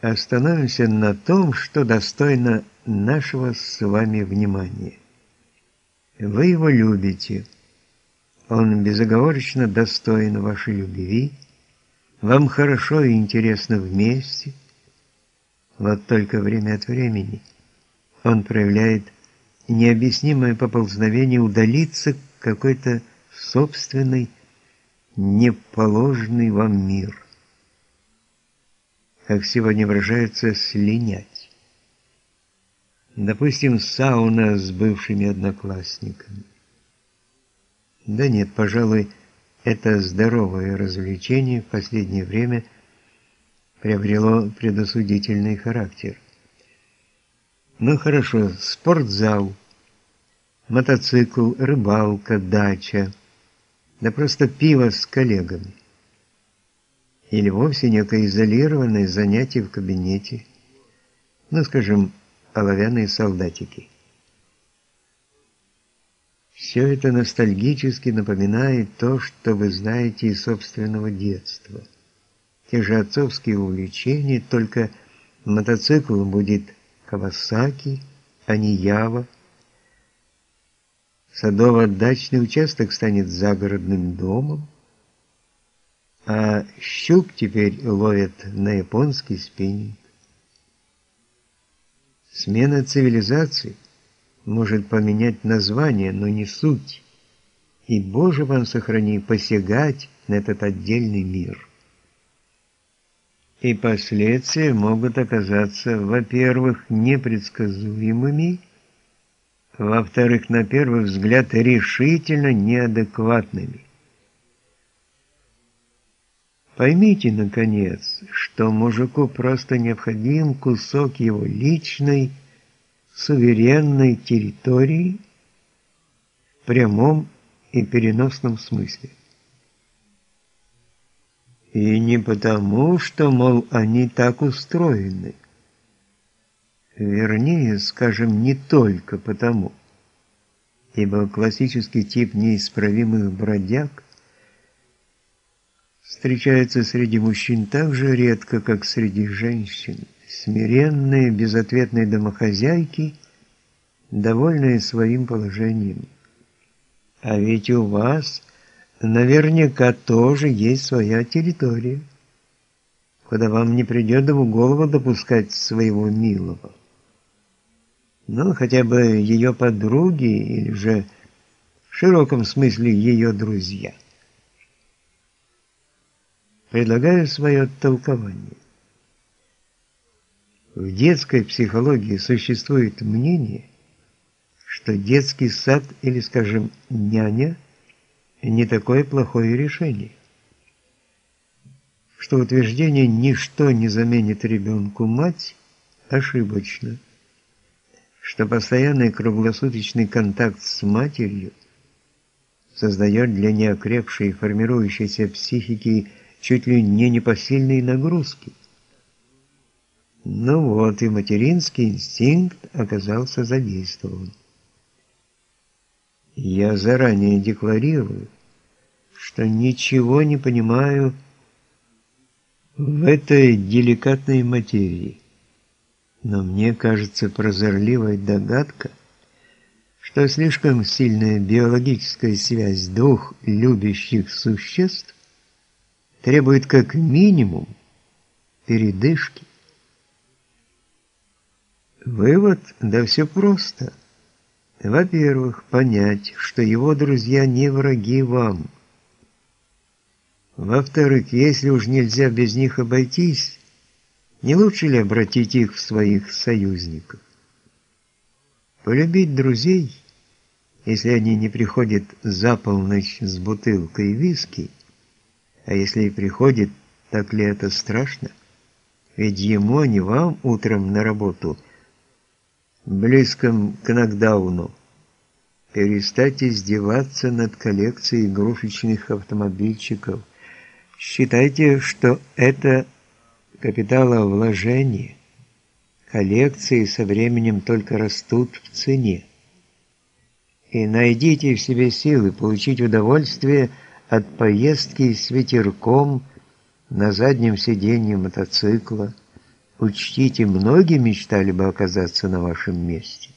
остановимся на том, что достойно нашего с вами внимания. Вы его любите. Он безоговорочно достоин вашей любви. Вам хорошо и интересно вместе. Вот только время от времени он проявляет необъяснимое поползновение удалиться к какой-то собственной, неположенный вам мир. Как сегодня выражается, слинять. Допустим, сауна с бывшими одноклассниками. Да нет, пожалуй, это здоровое развлечение в последнее время приобрело предосудительный характер. Ну хорошо, спортзал, мотоцикл, рыбалка, дача, да просто пиво с коллегами. Или вовсе некое изолированное занятие в кабинете, ну, скажем, оловянные солдатики. Все это ностальгически напоминает то, что вы знаете из собственного детства. Те же отцовские увлечения, только мотоцикл будет Кавасаки, а не Ява. Садово-дачный участок станет загородным домом, а щук теперь ловят на японский спиннинг. Смена цивилизации – может поменять название, но не суть. И, Боже вам сохрани, посягать на этот отдельный мир. И последствия могут оказаться, во-первых, непредсказуемыми, во-вторых, на первый взгляд, решительно неадекватными. Поймите, наконец, что мужику просто необходим кусок его личной, суверенной территории в прямом и переносном смысле. И не потому, что, мол, они так устроены. Вернее, скажем, не только потому, ибо классический тип неисправимых бродяг встречается среди мужчин так же редко, как среди женщин смиренные, безответные домохозяйки, довольные своим положением. А ведь у вас наверняка тоже есть своя территория, куда вам не придет в голову допускать своего милого. Ну, хотя бы ее подруги или же в широком смысле ее друзья. Предлагаю свое толкование. В детской психологии существует мнение, что детский сад или, скажем, няня не такое плохое решение. Что утверждение «ничто не заменит ребенку мать» ошибочно. Что постоянный круглосуточный контакт с матерью создает для неокрепшей формирующейся психики чуть ли не непосильные нагрузки – ну вот и материнский инстинкт оказался задействован. Я заранее декларирую, что ничего не понимаю в этой деликатной материи. Но мне кажется прозорливой догадка, что слишком сильная биологическая связь двух любящих существ требует как минимум передышки. Вывод, да все просто. Во-первых, понять, что его друзья не враги вам. Во-вторых, если уж нельзя без них обойтись, не лучше ли обратить их в своих союзников? Полюбить друзей, если они не приходят за полночь с бутылкой виски, а если и приходят, так ли это страшно? Ведь ему, а не вам утром на работу – близком к нокдауну. Перестать издеваться над коллекцией игрушечных автомобильчиков. Считайте, что это капиталовложение. Коллекции со временем только растут в цене. И найдите в себе силы получить удовольствие от поездки с ветерком на заднем сиденье мотоцикла, Учтите, многие мечтали бы оказаться на вашем месте.